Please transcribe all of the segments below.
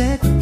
set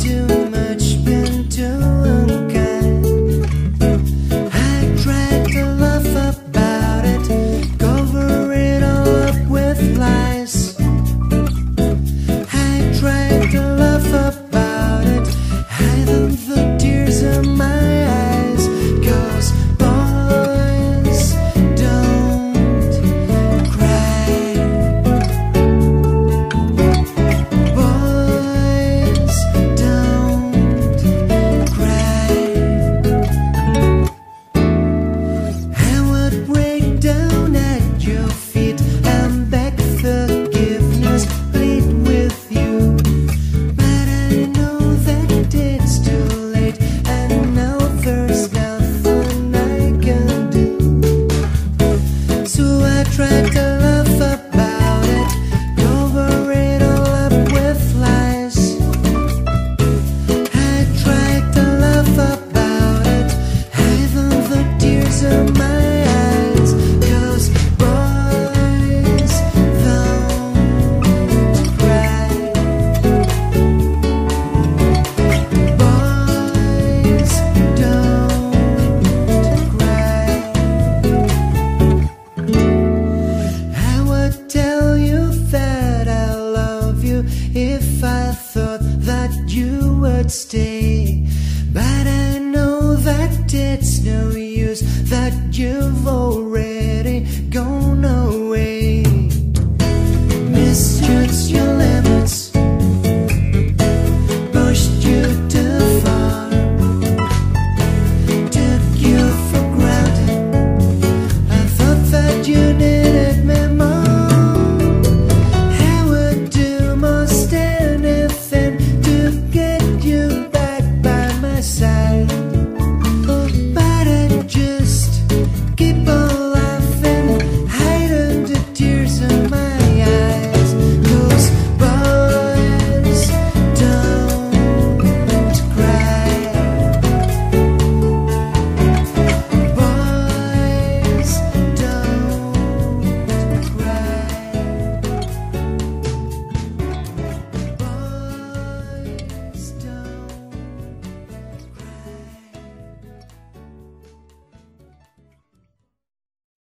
would stay. But I know that it's no use, that you've already.